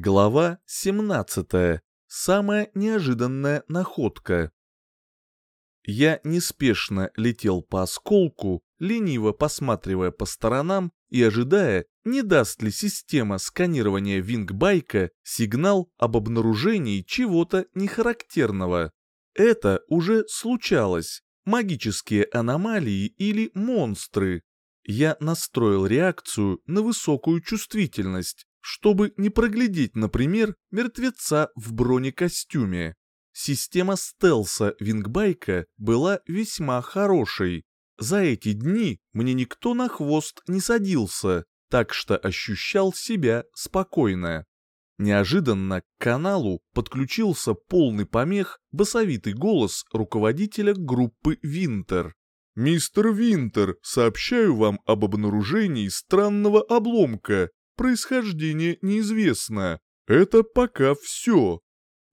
Глава 17. Самая неожиданная находка. Я неспешно летел по осколку, лениво посматривая по сторонам и ожидая, не даст ли система сканирования вингбайка сигнал об обнаружении чего-то нехарактерного. Это уже случалось. Магические аномалии или монстры. Я настроил реакцию на высокую чувствительность, чтобы не проглядеть, например, мертвеца в бронекостюме. Система стелса Вингбайка была весьма хорошей. За эти дни мне никто на хвост не садился, так что ощущал себя спокойно. Неожиданно к каналу подключился полный помех басовитый голос руководителя группы «Винтер». «Мистер Винтер, сообщаю вам об обнаружении странного обломка происхождение неизвестно. Это пока все.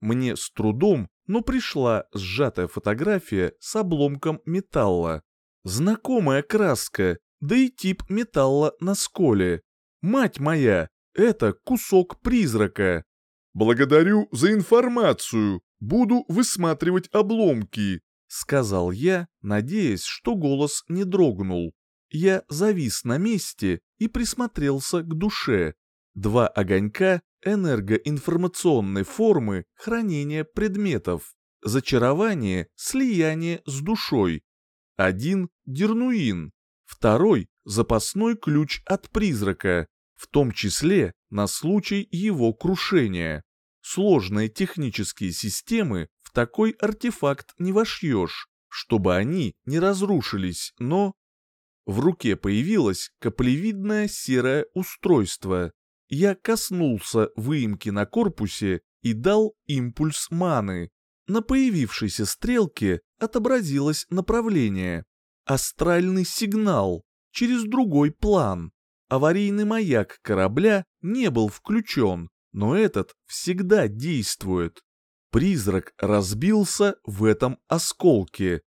Мне с трудом, но пришла сжатая фотография с обломком металла. Знакомая краска, да и тип металла на сколе. Мать моя, это кусок призрака. Благодарю за информацию. Буду высматривать обломки, сказал я, надеясь, что голос не дрогнул. Я завис на месте и присмотрелся к душе. Два огонька энергоинформационной формы хранения предметов. Зачарование, слияние с душой. Один – дернуин, второй – запасной ключ от призрака, в том числе на случай его крушения. Сложные технические системы в такой артефакт не вошьешь, чтобы они не разрушились, но в руке появилось каплевидное серое устройство. Я коснулся выемки на корпусе и дал импульс маны. На появившейся стрелке отобразилось направление. Астральный сигнал через другой план. Аварийный маяк корабля не был включен, но этот всегда действует. Призрак разбился в этом осколке.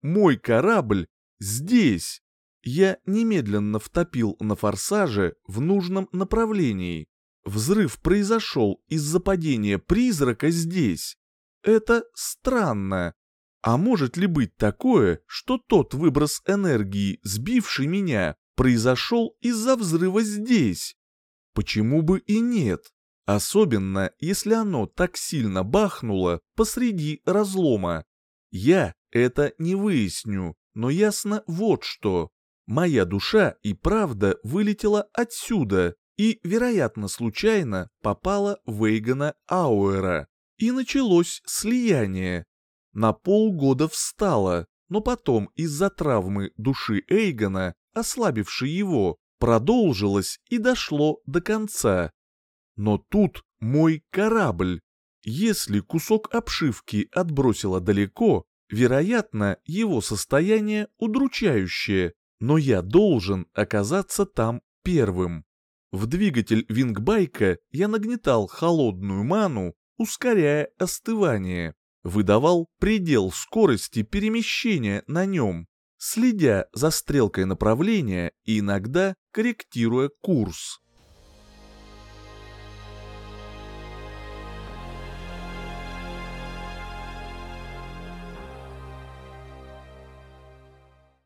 Мой корабль здесь. Я немедленно втопил на форсаже в нужном направлении. Взрыв произошел из-за падения призрака здесь. Это странно. А может ли быть такое, что тот выброс энергии, сбивший меня, произошел из-за взрыва здесь? Почему бы и нет? Особенно, если оно так сильно бахнуло посреди разлома. Я это не выясню, но ясно вот что. Моя душа и правда вылетела отсюда и, вероятно, случайно попала в Эйгона Ауэра. И началось слияние. На полгода встала, но потом из-за травмы души Эйгона, ослабившей его, продолжилось и дошло до конца. Но тут мой корабль. Если кусок обшивки отбросило далеко, вероятно, его состояние удручающее, но я должен оказаться там первым. В двигатель вингбайка я нагнетал холодную ману, ускоряя остывание, выдавал предел скорости перемещения на нем, следя за стрелкой направления и иногда корректируя курс.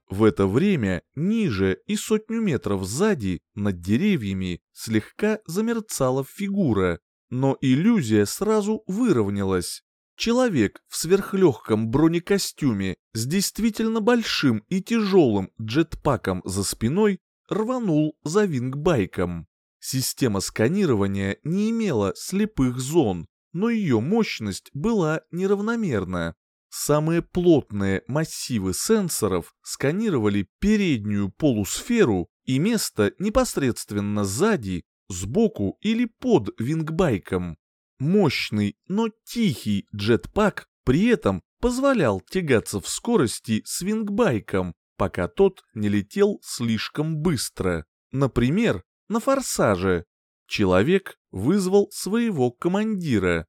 В это время ниже и сотню метров сзади, над деревьями, слегка замерцала фигура, но иллюзия сразу выровнялась. Человек в сверхлегком бронекостюме с действительно большим и тяжелым джетпаком за спиной рванул за вингбайком. Система сканирования не имела слепых зон, но ее мощность была неравномерна. Самые плотные массивы сенсоров сканировали переднюю полусферу и место непосредственно сзади, сбоку или под вингбайком. Мощный, но тихий джетпак при этом позволял тягаться в скорости с вингбайком, пока тот не летел слишком быстро. Например, на форсаже. Человек вызвал своего командира.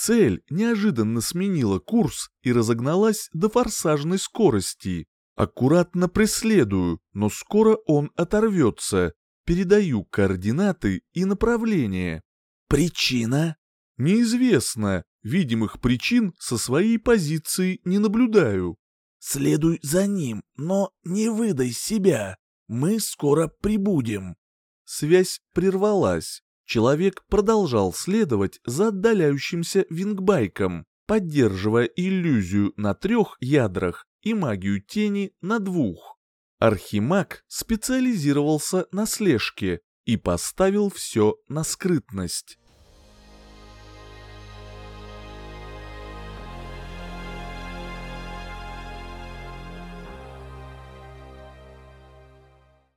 Цель неожиданно сменила курс и разогналась до форсажной скорости. Аккуратно преследую, но скоро он оторвется. Передаю координаты и направление. Причина? Неизвестно. Видимых причин со своей позиции не наблюдаю. Следуй за ним, но не выдай себя. Мы скоро прибудем. Связь прервалась. Человек продолжал следовать за отдаляющимся вингбайком, поддерживая иллюзию на трех ядрах и магию тени на двух. Архимаг специализировался на слежке и поставил все на скрытность.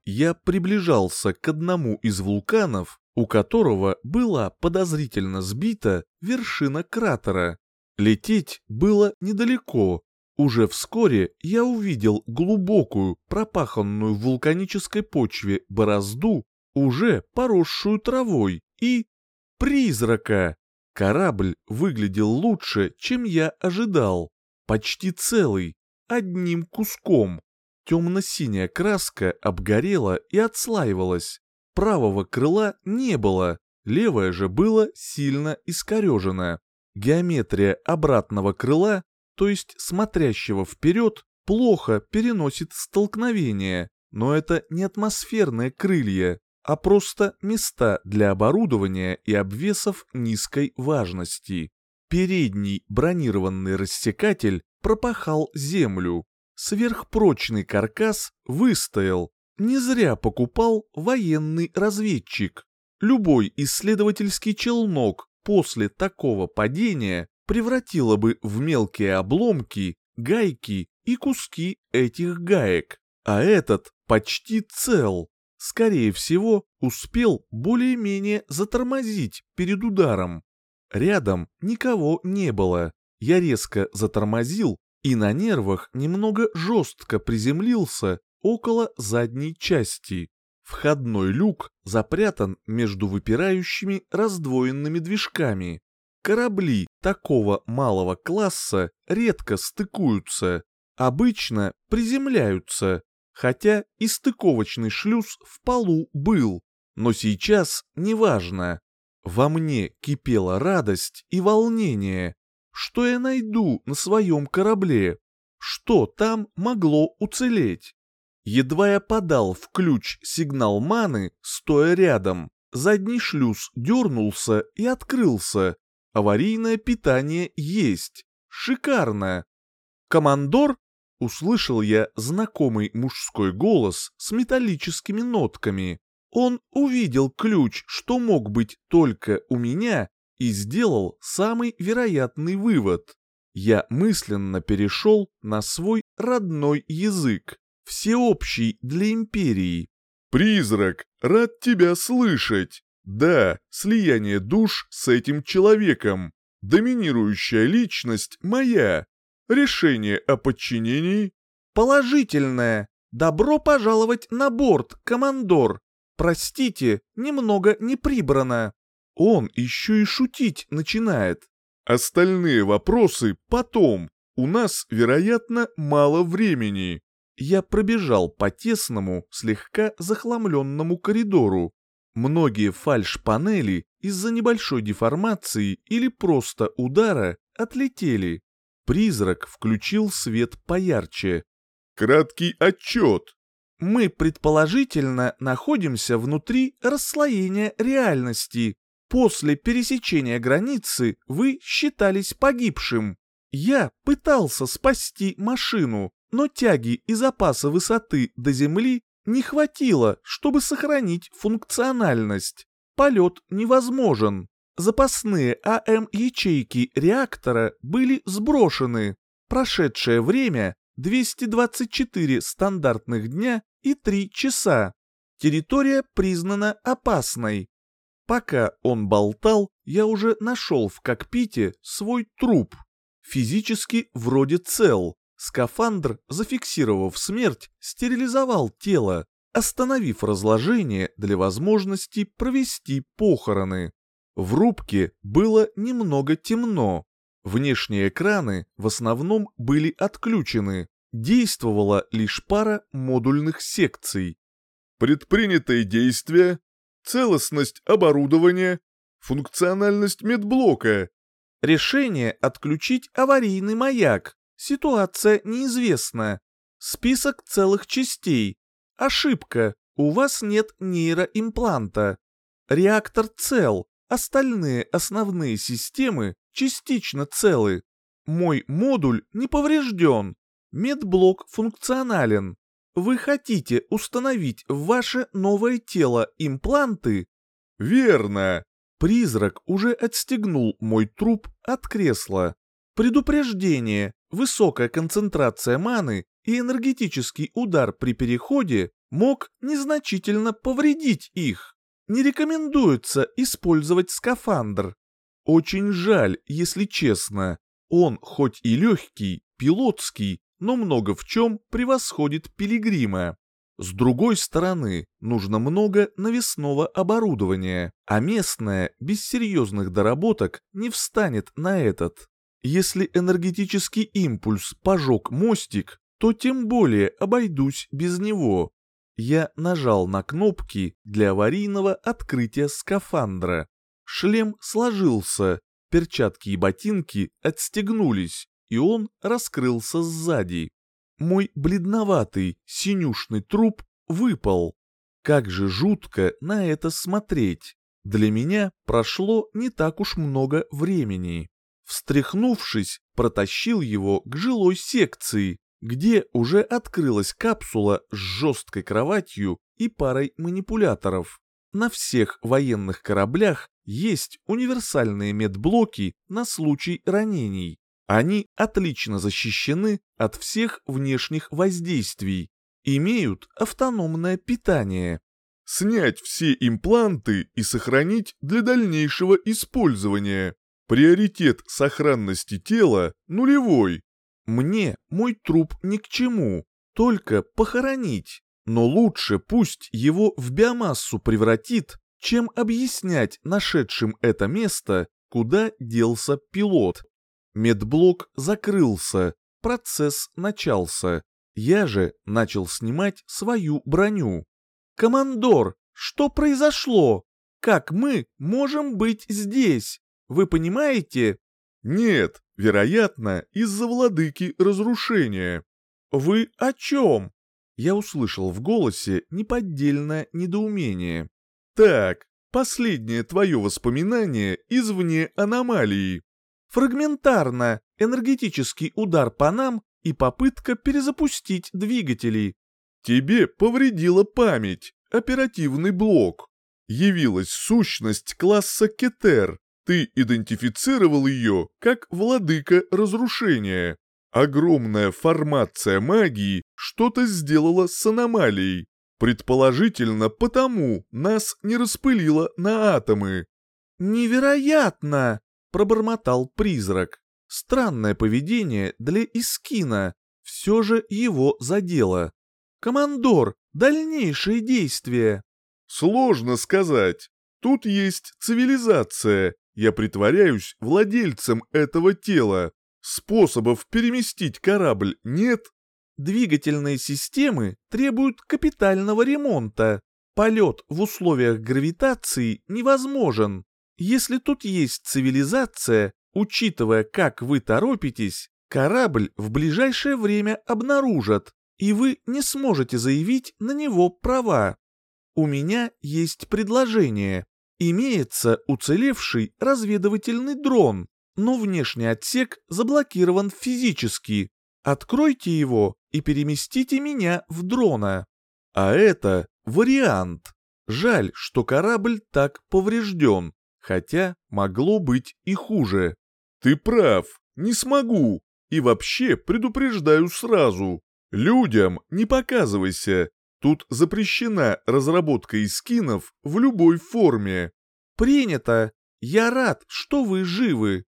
Я приближался к одному из вулканов, у которого была подозрительно сбита вершина кратера. Лететь было недалеко. Уже вскоре я увидел глубокую, пропаханную в вулканической почве борозду, уже поросшую травой, и... призрака. Корабль выглядел лучше, чем я ожидал. Почти целый, одним куском. Темно-синяя краска обгорела и отслаивалась. Правого крыла не было, левое же было сильно искорежено. Геометрия обратного крыла, то есть смотрящего вперед, плохо переносит столкновение, но это не атмосферные крылья, а просто места для оборудования и обвесов низкой важности. Передний бронированный рассекатель пропахал землю. Сверхпрочный каркас выстоял. Не зря покупал военный разведчик. Любой исследовательский челнок после такого падения превратило бы в мелкие обломки, гайки и куски этих гаек. А этот почти цел скорее всего, успел более-менее затормозить перед ударом. Рядом никого не было. Я резко затормозил и на нервах немного жестко приземлился около задней части. Входной люк запрятан между выпирающими раздвоенными движками. Корабли такого малого класса редко стыкуются, обычно приземляются, хотя и стыковочный шлюз в полу был, но сейчас неважно. Во мне кипела радость и волнение. Что я найду на своем корабле? Что там могло уцелеть? Едва я подал в ключ сигнал маны, стоя рядом, задний шлюз дернулся и открылся. Аварийное питание есть. Шикарно. Командор услышал я знакомый мужской голос с металлическими нотками. Он увидел ключ, что мог быть только у меня, и сделал самый вероятный вывод. Я мысленно перешел на свой родной язык, всеобщий для империи. «Призрак, рад тебя слышать. Да, слияние душ с этим человеком. Доминирующая личность моя. Решение о подчинении положительное. Добро пожаловать на борт, командор. Простите, немного не прибрано. Он еще и шутить начинает. Остальные вопросы потом. У нас, вероятно, мало времени. Я пробежал по тесному, слегка захламленному коридору. Многие фальш-панели из-за небольшой деформации или просто удара отлетели. Призрак включил свет поярче. «Краткий отчет. Мы, предположительно, находимся внутри расслоения реальности. После пересечения границы вы считались погибшим. Я пытался спасти машину, но тяги и запаса высоты до Земли не хватило, чтобы сохранить функциональность. Полет невозможен запасные АМ-ячейки реактора были сброшены. Прошедшее время 224 стандартных дня и 3 часа. Территория признана опасной. Пока он болтал, я уже нашел в кокпите свой труп. Физически вроде цел. Скафандр, зафиксировав смерть, стерилизовал тело, остановив разложение для возможности провести похороны. В рубке было немного темно. Внешние экраны в основном были отключены. Действовала лишь пара модульных секций. Предпринятые действия, целостность оборудования, Функциональность медблока. Решение отключить аварийный маяк. Ситуация неизвестна. Список целых частей. Ошибка. У вас нет нейроимпланта. Реактор цел. Остальные основные системы частично целы. Мой модуль не поврежден. Медблок функционален. Вы хотите установить в ваше новое тело импланты? Верно. Призрак уже отстегнул мой труп от кресла. Предупреждение. Высокая концентрация маны и энергетический удар при переходе мог незначительно повредить их. Не рекомендуется использовать скафандр. Очень жаль, если честно. Он хоть и легкий, пилотский, но много в чем превосходит пилигрима. С другой стороны, нужно много навесного оборудования, а местное без серьезных доработок не встанет на этот. Если энергетический импульс пожег мостик, то тем более обойдусь без него. Я нажал на кнопки для аварийного открытия скафандра. Шлем сложился, перчатки и ботинки отстегнулись, и он раскрылся сзади. Мой бледноватый, синюшный труп выпал. Как же жутко на это смотреть. Для меня прошло не так уж много времени. Встряхнувшись, протащил его к жилой секции, где уже открылась капсула с жесткой кроватью и парой манипуляторов. На всех военных кораблях есть универсальные медблоки на случай ранений. Они отлично защищены от всех внешних воздействий, имеют автономное питание. Снять все импланты и сохранить для дальнейшего использования. Приоритет сохранности тела нулевой. Мне мой труп ни к чему, только похоронить. Но лучше пусть его в биомассу превратит, чем объяснять нашедшим это место, куда делся пилот. Медблок закрылся, процесс начался. Я же начал снимать свою броню. «Командор, что произошло? Как мы можем быть здесь? Вы понимаете?» «Нет, вероятно, из-за владыки разрушения». «Вы о чем?» Я услышал в голосе неподдельное недоумение. «Так, последнее твое воспоминание извне аномалии. Фрагментарно, энергетический удар по нам и попытка перезапустить двигатели. Тебе повредила память, оперативный блок. Явилась сущность класса Кетер. Ты идентифицировал ее как владыка разрушения. Огромная формация магии что-то сделала с аномалией. Предположительно, потому нас не распылило на атомы. «Невероятно!» пробормотал призрак. Странное поведение для Искина, все же его задело. «Командор, дальнейшие действия!» «Сложно сказать. Тут есть цивилизация. Я притворяюсь владельцем этого тела. Способов переместить корабль нет?» «Двигательные системы требуют капитального ремонта. Полет в условиях гравитации невозможен. Если тут есть цивилизация, учитывая, как вы торопитесь, корабль в ближайшее время обнаружат, и вы не сможете заявить на него права. У меня есть предложение. Имеется уцелевший разведывательный дрон, но внешний отсек заблокирован физически. Откройте его и переместите меня в дрона. А это вариант. Жаль, что корабль так поврежден. Хотя могло быть и хуже. Ты прав, не смогу. И вообще предупреждаю сразу. Людям не показывайся. Тут запрещена разработка скинов в любой форме. Принято. Я рад, что вы живы.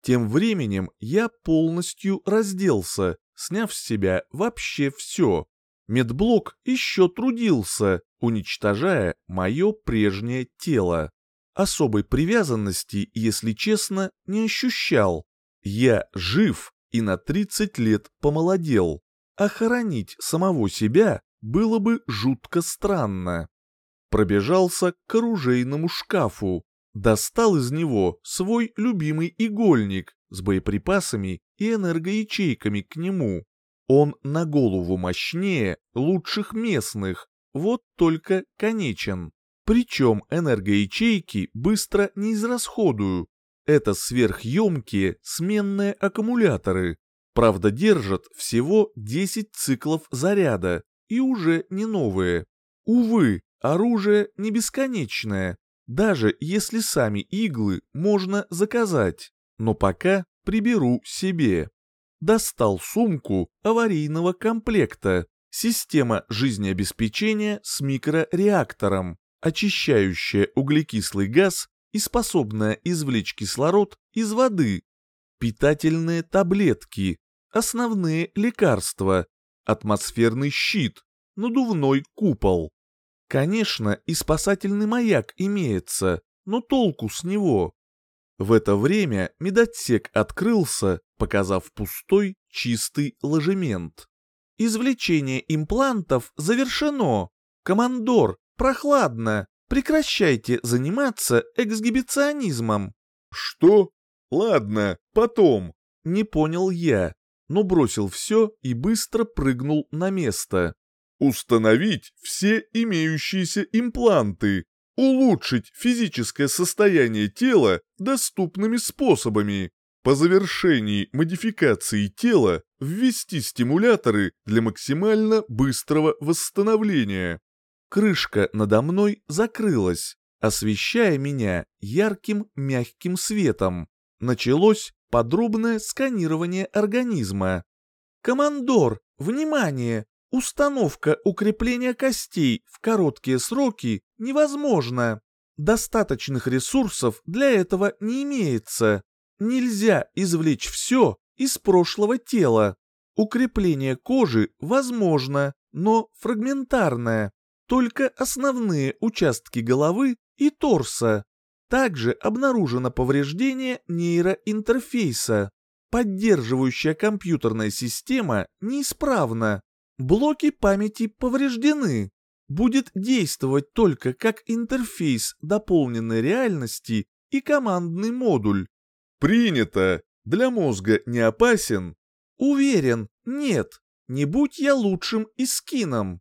Тем временем я полностью разделся, сняв с себя вообще все. Медблок еще трудился, уничтожая мое прежнее тело. Особой привязанности, если честно, не ощущал. Я жив и на 30 лет помолодел. А хоронить самого себя было бы жутко странно. Пробежался к оружейному шкафу. Достал из него свой любимый игольник с боеприпасами и энергоячейками к нему. Он на голову мощнее лучших местных, вот только конечен. Причем энергоячейки быстро не израсходую. Это сверхъемкие сменные аккумуляторы. Правда, держат всего 10 циклов заряда и уже не новые. Увы, оружие не бесконечное, даже если сами иглы можно заказать, но пока приберу себе. Достал сумку аварийного комплекта, система жизнеобеспечения с микрореактором, очищающая углекислый газ и способная извлечь кислород из воды, питательные таблетки, основные лекарства, атмосферный щит, надувной купол. Конечно, и спасательный маяк имеется, но толку с него. В это время медотсек открылся, показав пустой, чистый ложемент. Извлечение имплантов завершено. Командор, прохладно. Прекращайте заниматься эксгибиционизмом. Что? Ладно, потом. Не понял я, но бросил все и быстро прыгнул на место. Установить все имеющиеся импланты. Улучшить физическое состояние тела доступными способами. По завершении модификации тела ввести стимуляторы для максимально быстрого восстановления. Крышка надо мной закрылась, освещая меня ярким мягким светом. Началось подробное сканирование организма. «Командор, внимание! Установка укрепления костей в короткие сроки невозможна. Достаточных ресурсов для этого не имеется. Нельзя извлечь все из прошлого тела. Укрепление кожи возможно, но фрагментарное. Только основные участки головы и торса. Также обнаружено повреждение нейроинтерфейса. Поддерживающая компьютерная система неисправна. Блоки памяти повреждены. Будет действовать только как интерфейс дополненной реальности и командный модуль. Принято. Для мозга не опасен? Уверен, нет. Не будь я лучшим искином.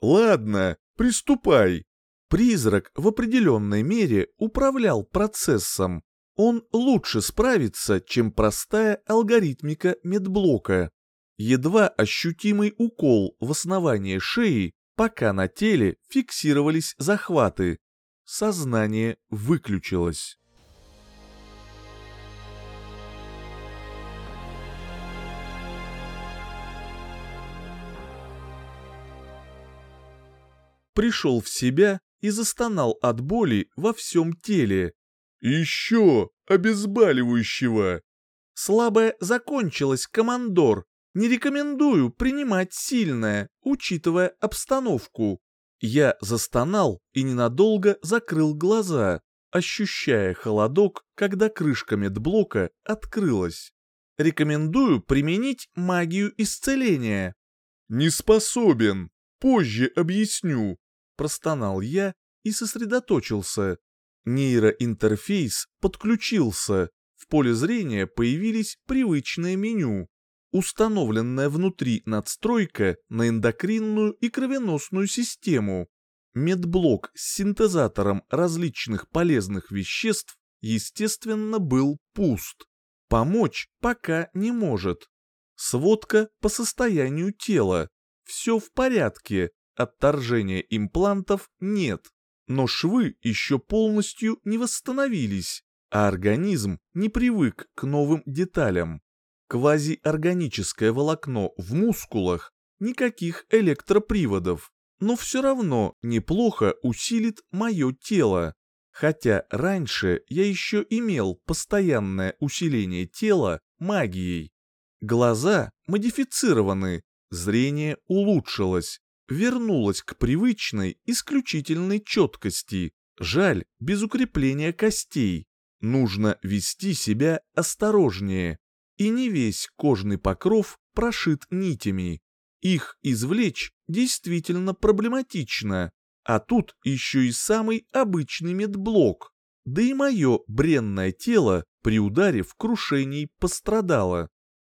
Ладно, приступай. Призрак в определенной мере управлял процессом. Он лучше справится, чем простая алгоритмика медблока едва ощутимый укол в основание шеи, пока на теле фиксировались захваты. Сознание выключилось. Пришел в себя и застонал от боли во всем теле. «Еще обезболивающего!» «Слабое закончилось, командор!» Не рекомендую принимать сильное, учитывая обстановку. Я застонал и ненадолго закрыл глаза, ощущая холодок, когда крышка медблока открылась. Рекомендую применить магию исцеления. «Не способен. Позже объясню», – простонал я и сосредоточился. Нейроинтерфейс подключился. В поле зрения появились привычные меню установленная внутри надстройка на эндокринную и кровеносную систему. Медблок с синтезатором различных полезных веществ, естественно, был пуст. Помочь пока не может. Сводка по состоянию тела. Все в порядке, отторжения имплантов нет. Но швы еще полностью не восстановились, а организм не привык к новым деталям квазиорганическое волокно в мускулах, никаких электроприводов, но все равно неплохо усилит мое тело. Хотя раньше я еще имел постоянное усиление тела магией. Глаза модифицированы, зрение улучшилось, вернулось к привычной исключительной четкости. Жаль, без укрепления костей. Нужно вести себя осторожнее и не весь кожный покров прошит нитями. Их извлечь действительно проблематично, а тут еще и самый обычный медблок. да и мое бренное тело при ударе в крушении пострадало.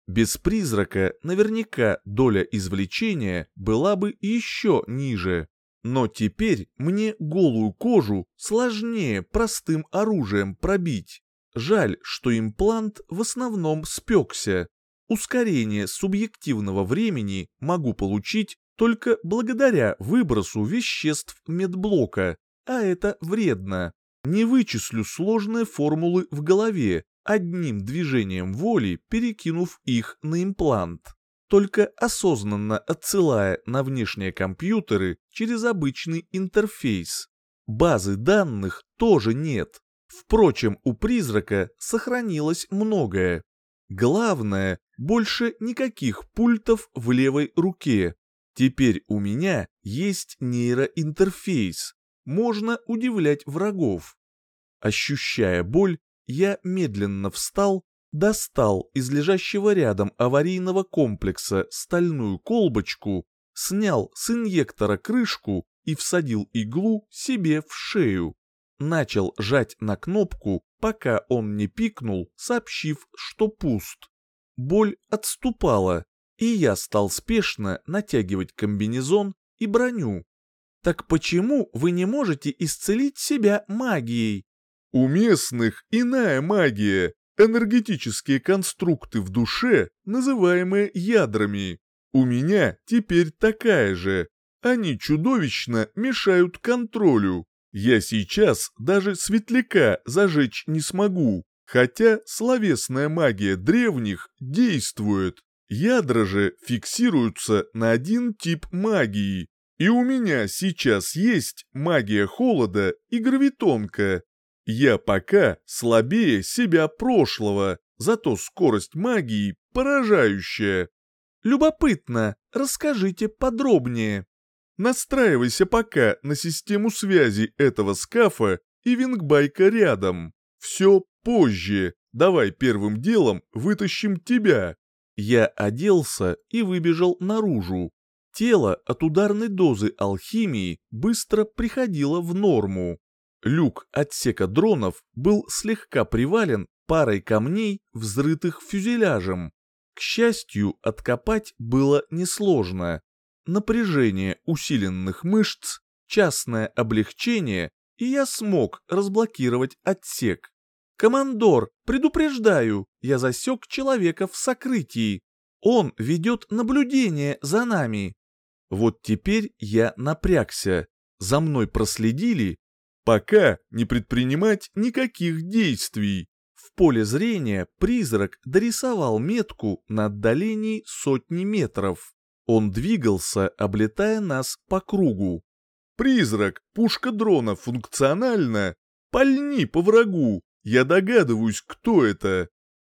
Без призрака наверняка доля извлечения была бы еще ниже. Но теперь мне голую кожу сложнее простым оружием пробить. Жаль, что имплант в основном спекся. Ускорение субъективного времени могу получить только благодаря выбросу веществ медблока, а это вредно. Не вычислю сложные формулы в голове, одним движением воли перекинув их на имплант только осознанно отсылая на внешние компьютеры через обычный интерфейс. Базы данных тоже нет. Впрочем, у призрака сохранилось многое. Главное, больше никаких пультов в левой руке. Теперь у меня есть нейроинтерфейс. Можно удивлять врагов. Ощущая боль, я медленно встал достал из лежащего рядом аварийного комплекса стальную колбочку, снял с инъектора крышку и всадил иглу себе в шею. Начал жать на кнопку, пока он не пикнул, сообщив, что пуст. Боль отступала, и я стал спешно натягивать комбинезон и броню. «Так почему вы не можете исцелить себя магией?» «У местных иная магия, энергетические конструкты в душе, называемые ядрами. У меня теперь такая же. Они чудовищно мешают контролю. Я сейчас даже светляка зажечь не смогу, хотя словесная магия древних действует. Ядра же фиксируются на один тип магии. И у меня сейчас есть магия холода и гравитонка, я пока слабее себя прошлого, зато скорость магии поражающая. Любопытно, расскажите подробнее. Настраивайся пока на систему связи этого скафа и вингбайка рядом. Все позже. Давай первым делом вытащим тебя. Я оделся и выбежал наружу. Тело от ударной дозы алхимии быстро приходило в норму. Люк отсека дронов был слегка привален парой камней, взрытых фюзеляжем. К счастью, откопать было несложно. Напряжение усиленных мышц, частное облегчение, и я смог разблокировать отсек. «Командор, предупреждаю, я засек человека в сокрытии. Он ведет наблюдение за нами». Вот теперь я напрягся. За мной проследили Пока не предпринимать никаких действий. В поле зрения призрак дорисовал метку на отдалении сотни метров. Он двигался, облетая нас по кругу. «Призрак, пушка дрона функциональна. Пальни по врагу, я догадываюсь, кто это».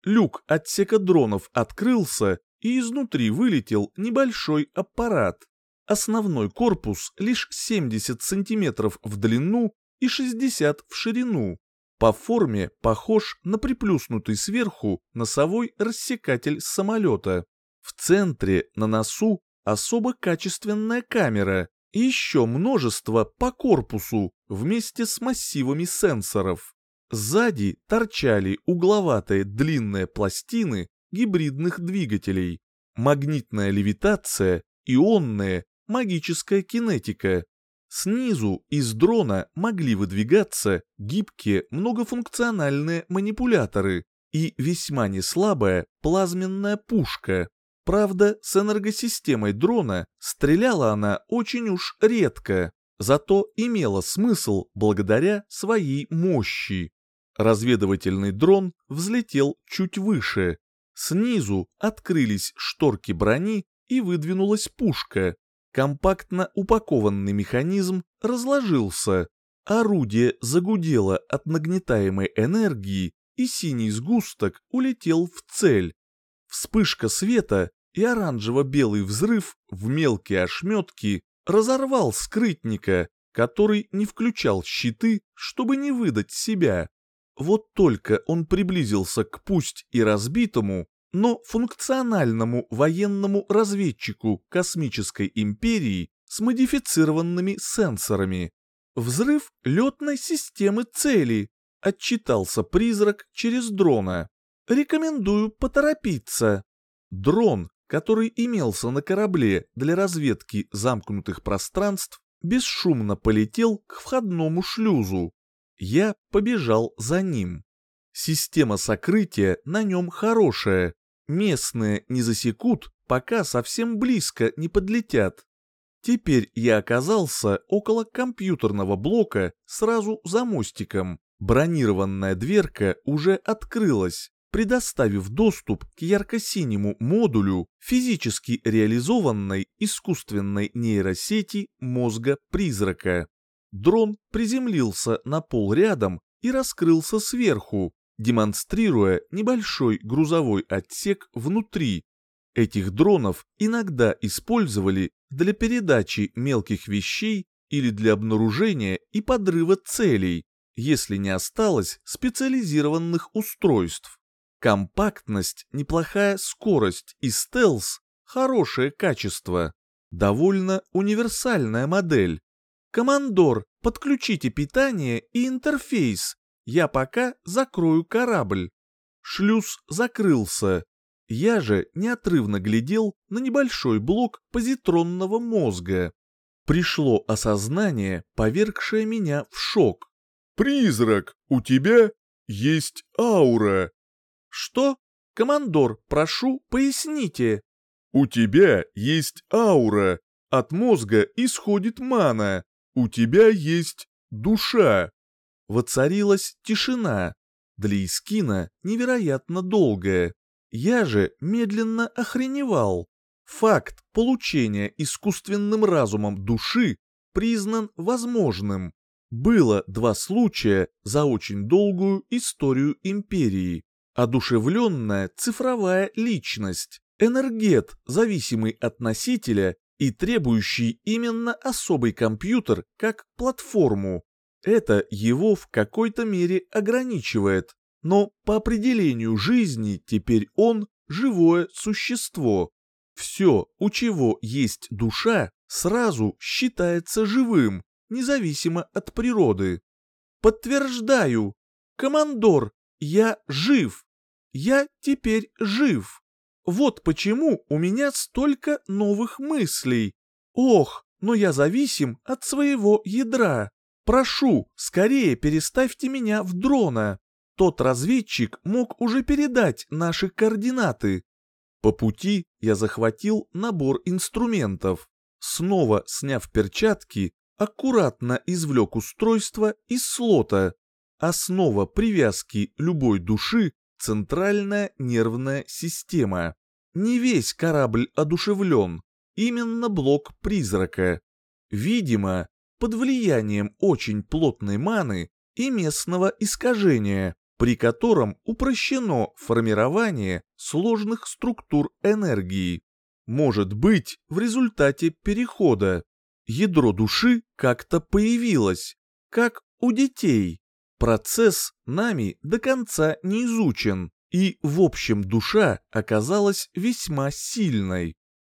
Люк отсека дронов открылся, и изнутри вылетел небольшой аппарат. Основной корпус лишь 70 сантиметров в длину и 60 в ширину. По форме похож на приплюснутый сверху носовой рассекатель самолета. В центре, на носу, особо качественная камера и еще множество по корпусу вместе с массивами сенсоров. Сзади торчали угловатые длинные пластины гибридных двигателей, магнитная левитация, ионная, магическая кинетика. Снизу из дрона могли выдвигаться гибкие многофункциональные манипуляторы и весьма неслабая плазменная пушка. Правда, с энергосистемой дрона стреляла она очень уж редко, зато имела смысл благодаря своей мощи. Разведывательный дрон взлетел чуть выше. Снизу открылись шторки брони и выдвинулась пушка, Компактно упакованный механизм разложился, орудие загудело от нагнетаемой энергии, и синий сгусток улетел в цель. Вспышка света и оранжево-белый взрыв в мелкие ошметки разорвал скрытника, который не включал щиты, чтобы не выдать себя. Вот только он приблизился к пусть и разбитому, но функциональному военному разведчику космической империи с модифицированными сенсорами. Взрыв летной системы цели. отчитался призрак через дрона. Рекомендую поторопиться. Дрон, который имелся на корабле для разведки замкнутых пространств, бесшумно полетел к входному шлюзу. Я побежал за ним. Система сокрытия на нем хорошая. Местные не засекут, пока совсем близко не подлетят. Теперь я оказался около компьютерного блока сразу за мостиком. Бронированная дверка уже открылась, предоставив доступ к ярко-синему модулю физически реализованной искусственной нейросети мозга призрака. Дрон приземлился на пол рядом и раскрылся сверху, демонстрируя небольшой грузовой отсек внутри. Этих дронов иногда использовали для передачи мелких вещей или для обнаружения и подрыва целей, если не осталось специализированных устройств. Компактность, неплохая скорость и стелс – хорошее качество. Довольно универсальная модель. «Командор, подключите питание и интерфейс. Я пока закрою корабль». Шлюз закрылся. Я же неотрывно глядел на небольшой блок позитронного мозга. Пришло осознание, повергшее меня в шок. «Призрак, у тебя есть аура!» «Что? Командор, прошу, поясните». «У тебя есть аура. От мозга исходит мана. У тебя есть душа». Воцарилась тишина. Для Искина невероятно долгая. Я же медленно охреневал. Факт получения искусственным разумом души признан возможным. Было два случая за очень долгую историю империи одушевленная цифровая личность, энергет, зависимый от носителя и требующий именно особый компьютер как платформу. Это его в какой-то мере ограничивает, но по определению жизни теперь он живое существо. Все, у чего есть душа, сразу считается живым, независимо от природы. Подтверждаю, командор, я жив. Я теперь жив. Вот почему у меня столько новых мыслей. Ох, но я зависим от своего ядра. Прошу, скорее переставьте меня в дрона. Тот разведчик мог уже передать наши координаты. По пути я захватил набор инструментов. Снова сняв перчатки, аккуратно извлек устройство из слота. Основа привязки любой души – центральная нервная система. Не весь корабль одушевлен, именно блок призрака. Видимо, под влиянием очень плотной маны и местного искажения, при котором упрощено формирование сложных структур энергии. Может быть, в результате перехода ядро души как-то появилось, как у детей. Процесс нами до конца не изучен, и в общем душа оказалась весьма сильной.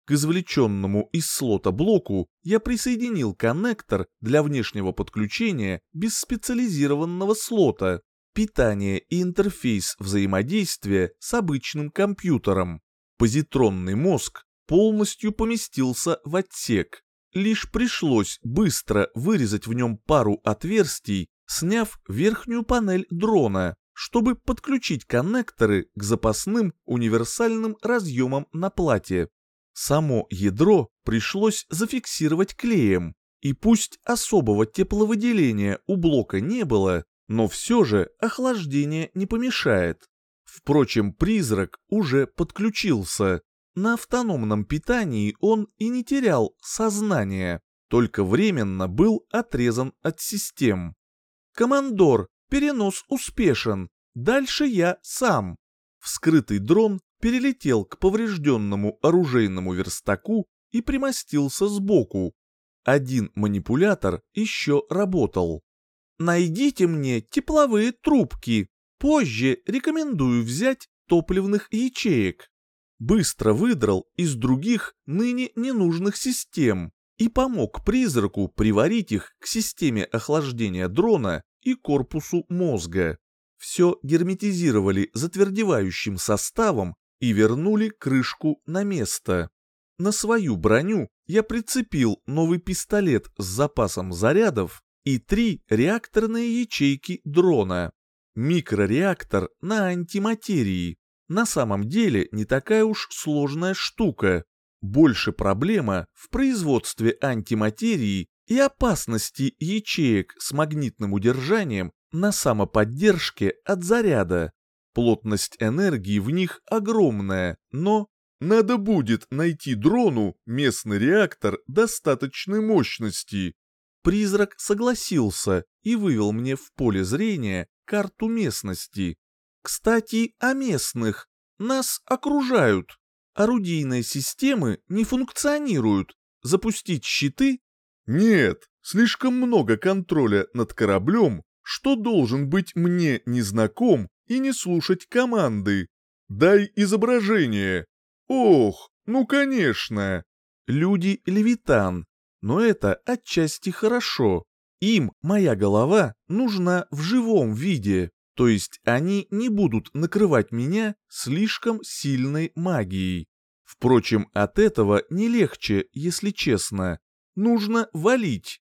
К извлеченному из слота блоку я присоединил коннектор для внешнего подключения без специализированного слота, питание и интерфейс взаимодействия с обычным компьютером. Позитронный мозг полностью поместился в отсек. Лишь пришлось быстро вырезать в нем пару отверстий сняв верхнюю панель дрона, чтобы подключить коннекторы к запасным универсальным разъемам на плате. Само ядро пришлось зафиксировать клеем, и пусть особого тепловыделения у блока не было, но все же охлаждение не помешает. Впрочем, призрак уже подключился. На автономном питании он и не терял сознание, только временно был отрезан от систем. «Командор, перенос успешен. Дальше я сам». Вскрытый дрон перелетел к поврежденному оружейному верстаку и примостился сбоку. Один манипулятор еще работал. «Найдите мне тепловые трубки. Позже рекомендую взять топливных ячеек». Быстро выдрал из других ныне ненужных систем и помог призраку приварить их к системе охлаждения дрона и корпусу мозга. Все герметизировали затвердевающим составом и вернули крышку на место. На свою броню я прицепил новый пистолет с запасом зарядов и три реакторные ячейки дрона. Микрореактор на антиматерии. На самом деле не такая уж сложная штука. Больше проблема в производстве антиматерии и опасности ячеек с магнитным удержанием на самоподдержке от заряда. Плотность энергии в них огромная, но надо будет найти дрону местный реактор достаточной мощности. Призрак согласился и вывел мне в поле зрения карту местности. Кстати, о местных. Нас окружают. Орудийные системы не функционируют. Запустить щиты? Нет, слишком много контроля над кораблем, что должен быть мне незнаком и не слушать команды. Дай изображение. Ох, ну конечно. Люди Левитан. Но это отчасти хорошо. Им моя голова нужна в живом виде, то есть они не будут накрывать меня слишком сильной магией. Впрочем, от этого не легче, если честно. Нужно валить.